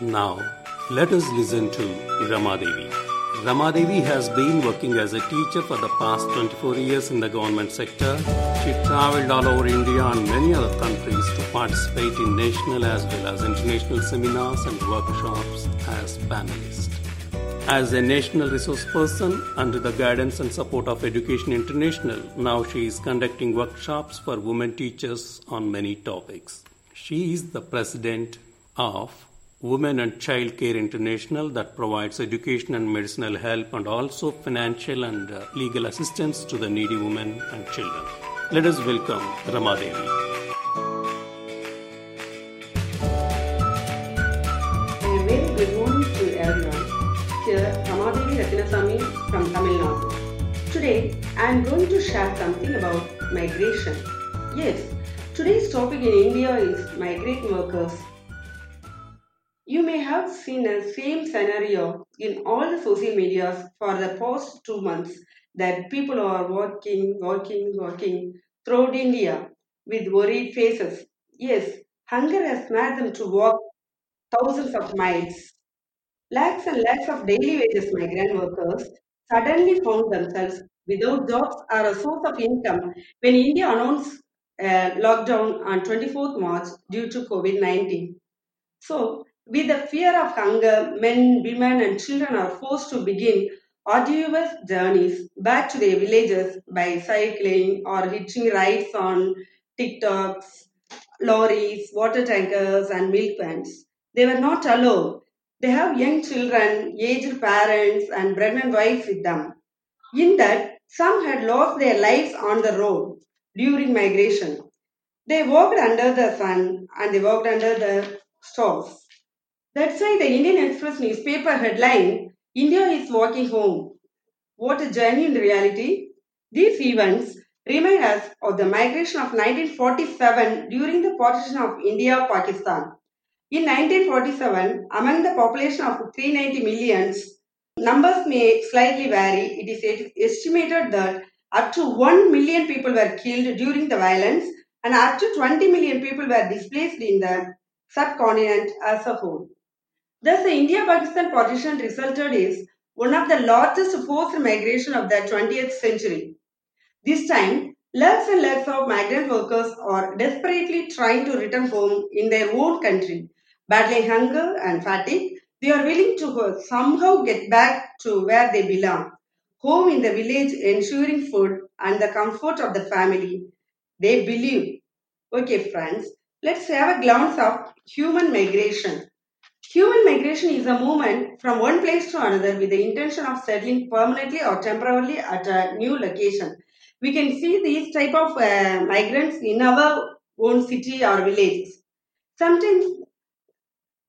Now, let us listen to Ramadevi. Ramadevi has been working as a teacher for the past 24 years in the government sector. She traveled all over India and many other countries to participate in national as well as international seminars and workshops as panelist. As a national resource person under the guidance and support of Education International, now she is conducting workshops for women teachers on many topics. She is the president of Women and Child Care International that provides education and medicinal help and also financial and uh, legal assistance to the needy women and children. Let us welcome Ramadevi. Ramadevi Ratinasamy from Tamil Nadu. Today, I am going to share something about migration. Yes, today's topic in India is migrant workers. You may have seen the same scenario in all the social medias for the past two months that people are walking, walking, walking throughout India with worried faces. Yes, hunger has made them to walk thousands of miles. Lakhs and lakhs of daily wages migrant workers suddenly found themselves without jobs or a source of income when India announced a lockdown on 24th March due to COVID 19. So, with the fear of hunger, men, women, and children are forced to begin arduous journeys back to their villages by cycling or hitching rides on TikToks, lorries, water tankers, and milk vans. They were not alone. They have young children, aged parents, and pregnant wives with them. In that, some had lost their lives on the road during migration. They walked under the sun and they walked under the stars. That's why the Indian Express newspaper headline India is walking home. What a journey in reality. These events remind us of the migration of 1947 during the partition of India Pakistan. In 1947, among the population of 390 millions, numbers may slightly vary. It is estimated that up to 1 million people were killed during the violence and up to 20 million people were displaced in the subcontinent as a whole. Thus, the India-Pakistan partition resulted is one of the largest forced migration of the 20th century. This time, lakhs and lakhs of migrant workers are desperately trying to return home in their own country. Battling hunger and fatigue, they are willing to somehow get back to where they belong. Home in the village, ensuring food and the comfort of the family. They believe. Okay, friends, let's have a glance of human migration. Human migration is a movement from one place to another with the intention of settling permanently or temporarily at a new location. We can see these type of uh, migrants in our own city or village. Sometimes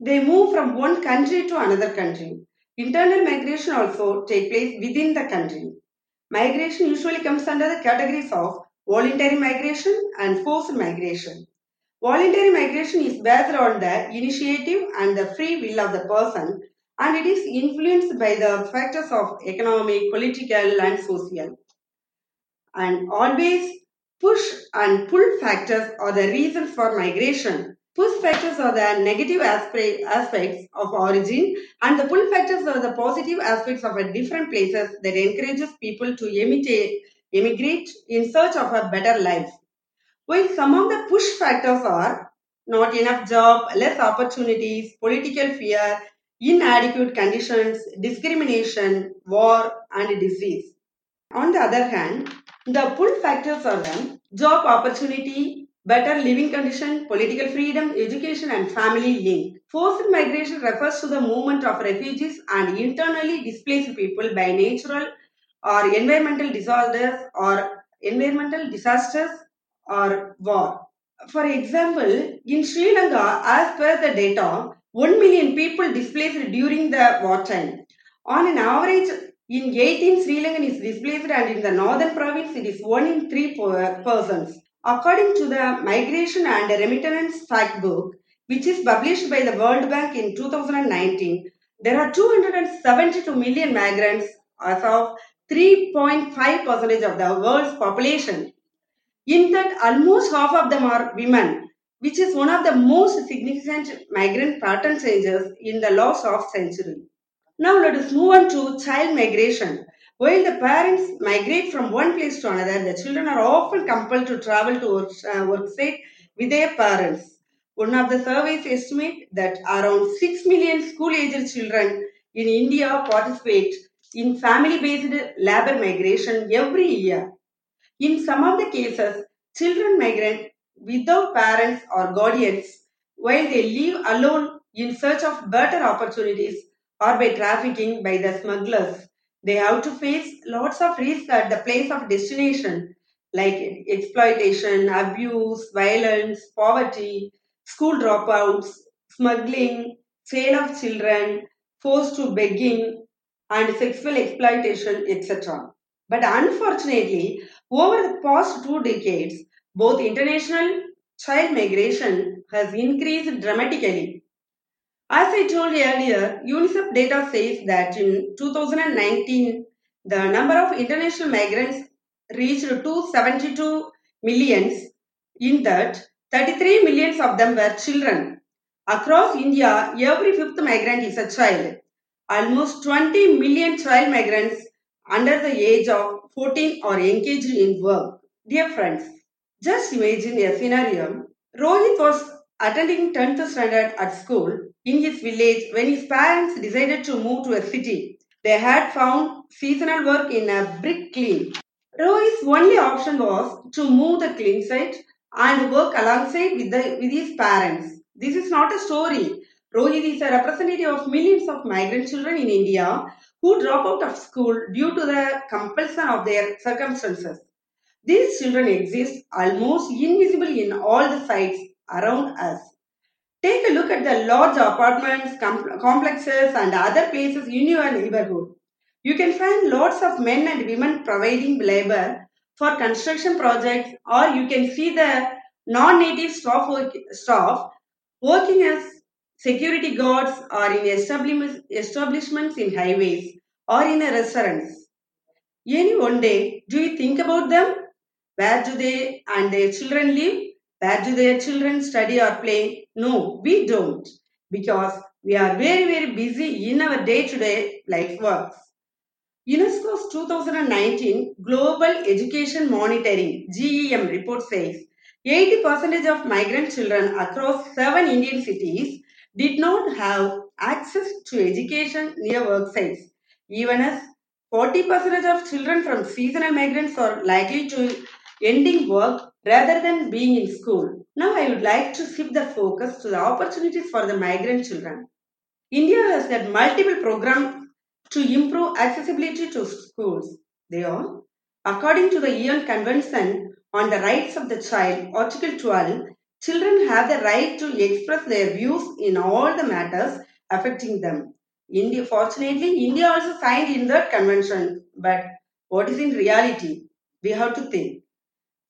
they move from one country to another country. Internal migration also take place within the country. Migration usually comes under the categories of voluntary migration and forced migration. Voluntary migration is based on the initiative and the free will of the person and it is influenced by the factors of economic, political and social. And always push and pull factors are the reasons for migration. Push factors are the negative aspects of origin and the pull factors are the positive aspects of a different places that encourages people to emigrate in search of a better life. While some of the push factors are not enough job, less opportunities, political fear, inadequate conditions, discrimination, war, and disease. On the other hand, the pull factors are the job opportunity, better living condition, political freedom, education, and family link. Forced migration refers to the movement of refugees and internally displaced people by natural or environmental disorders or environmental disasters or war. For example, in Sri Lanka, as per the data, 1 million people displaced during the wartime. On an average, in 18 Sri Lankan is displaced and in the northern province it is 1 in 3 persons. According to the Migration and Remittance Fact Book, which is published by the World Bank in 2019, there are 272 million migrants as of 3.5% of the world's population. In that, almost half of them are women. which is one of the most significant migrant pattern changes in the last half century. Now let us move on to child migration. While the parents migrate from one place to another, the children are often compelled to travel to work, uh, work site with their parents. One of the surveys estimate that around 6 million school-aged children in India participate in family-based labor migration every year. In some of the cases, children migrate without parents or guardians while they live alone in search of better opportunities or by trafficking by the smugglers. They have to face lots of risks at the place of destination like exploitation, abuse, violence, poverty, school dropouts, smuggling, sale of children, forced to begging, and sexual exploitation, etc. But unfortunately, over the past two decades, both international child migration has increased dramatically. As I told earlier, UNICEF data says that in 2019, the number of international migrants reached 272 millions. In that, 33 millions of them were children. Across India, every fifth migrant is a child. Almost 20 million child migrants under the age of 14 are engaged in work. Dear friends, just imagine a scenario. Rohit was attending 10th standard at school in his village when his parents decided to move to a city. They had found seasonal work in a brick kiln. Rohit's only option was to move the kiln site and work alongside with, the, with his parents. This is not a story. Rohit is a representative of millions of migrant children in India who drop out of school due to the compulsion of their circumstances. These children exist almost invisible in all the sites around us. Take a look at the large apartments, com- complexes, and other places in your neighborhood. You can find lots of men and women providing labor for construction projects, or you can see the non native staff, work, staff working as security guards are in establishments in highways or in a restaurants. Any one day, do you think about them? Where do they and their children live? Where do their children study or play? No, we don't because we are very, very busy in our day to day life works. UNESCO's 2019 Global Education Monitoring GEM report says 80% of migrant children across seven Indian cities did not have access to education near work sites. Even as 40% of children from seasonal migrants are likely to ending work rather than being in school. Now I would like to shift the focus to the opportunities for the migrant children. India has had multiple programs to improve accessibility to schools. They are, according to the UN Convention on the Rights of the Child, Article 12, children have the right to express their views in all the matters affecting them. India, fortunately, India also signed in that convention. But what is in reality? We have to think.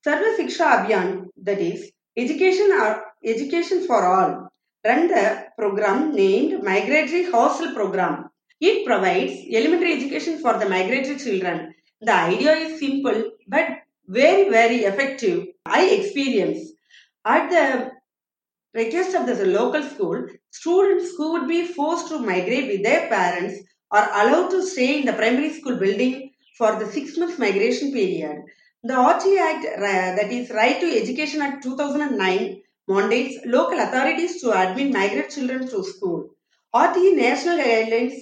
Sarva Shiksha Abhiyan, that is, education, or education for all, run the program named Migratory Hostel Program it provides elementary education for the migratory children. The idea is simple but very, very effective. I experience at the request of the local school, students who would be forced to migrate with their parents are allowed to stay in the primary school building for the six months migration period. The RT Act, uh, that is Right to Education Act 2009, mandates local authorities to admit migrant children to school. RTE national guidelines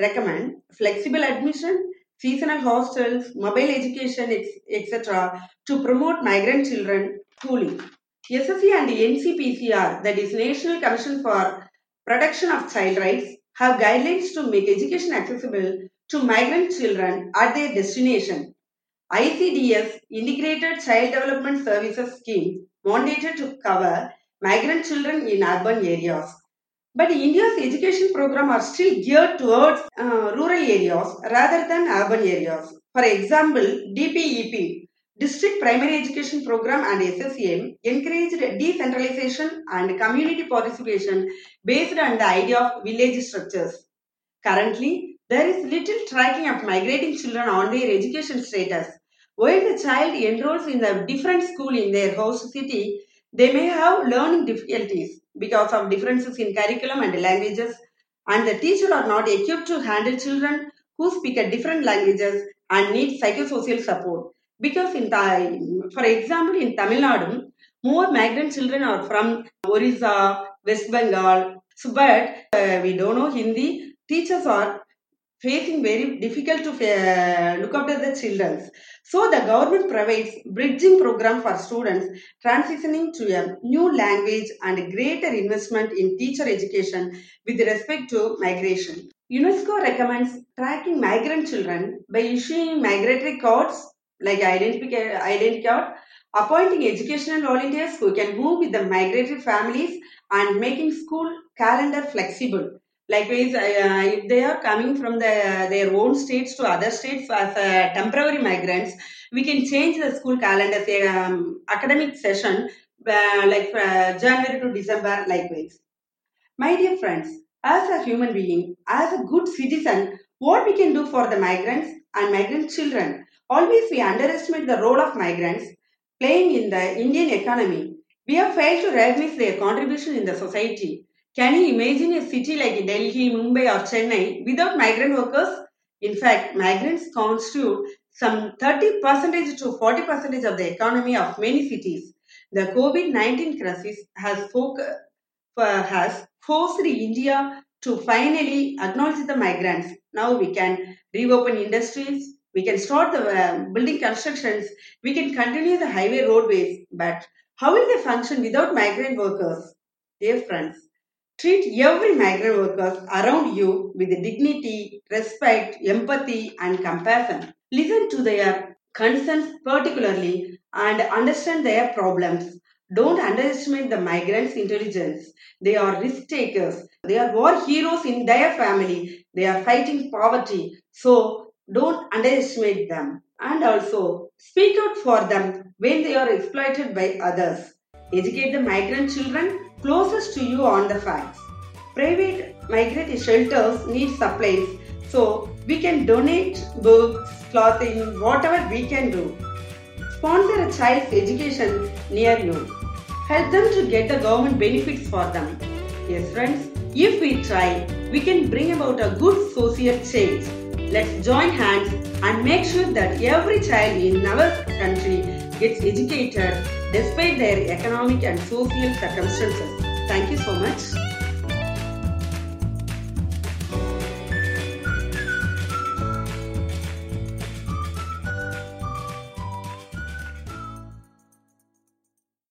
recommend flexible admission, seasonal hostels, mobile education, etc. to promote migrant children schooling. SSC and the NCPCR, that is National Commission for Protection of Child Rights, have guidelines to make education accessible to migrant children at their destination. ICDS, Integrated Child Development Services Scheme, mandated to cover migrant children in urban areas. But India's education program are still geared towards uh, rural areas rather than urban areas. For example, DPEP, District Primary Education Program and SSA encouraged decentralization and community participation based on the idea of village structures. Currently, there is little tracking of migrating children on their education status. While the child enrolls in a different school in their host city, They may have learning difficulties because of differences in curriculum and languages, and the teacher are not equipped to handle children who speak a different languages and need psychosocial support. Because in Thai, for example, in Tamil Nadu, more migrant children are from Orissa, West Bengal. So, but uh, we don't know Hindi. Teachers are facing very difficult to uh, look after the children. So the government provides bridging program for students transitioning to a new language and greater investment in teacher education with respect to migration. UNESCO recommends tracking migrant children by issuing migratory cards like identity card, appointing educational volunteers who can move with the migratory families and making school calendar flexible Likewise, uh, if they are coming from the, their own states to other states as uh, temporary migrants, we can change the school calendar, say, um, academic session, uh, like January to December, likewise. My dear friends, as a human being, as a good citizen, what we can do for the migrants and migrant children? Always we underestimate the role of migrants playing in the Indian economy. We have failed to recognize their contribution in the society. Can you imagine a city like Delhi, Mumbai, or Chennai without migrant workers? In fact, migrants constitute some 30% to 40% of the economy of many cities. The COVID 19 crisis has, uh, has forced India to finally acknowledge the migrants. Now we can reopen industries, we can start the uh, building constructions, we can continue the highway roadways. But how will they function without migrant workers? Dear friends, Treat every migrant workers around you with dignity, respect, empathy, and compassion. Listen to their concerns particularly and understand their problems. Don't underestimate the migrants' intelligence. They are risk takers. They are war heroes in their family. They are fighting poverty. So don't underestimate them. And also speak out for them when they are exploited by others. Educate the migrant children closest to you on the facts. Private migrant shelters need supplies, so we can donate books, clothing, whatever we can do. Sponsor a child's education near you. Help them to get the government benefits for them. Yes, friends, if we try, we can bring about a good social change. Let's join hands and make sure that every child in our country gets educated despite their economic and social circumstances. Thank you so much.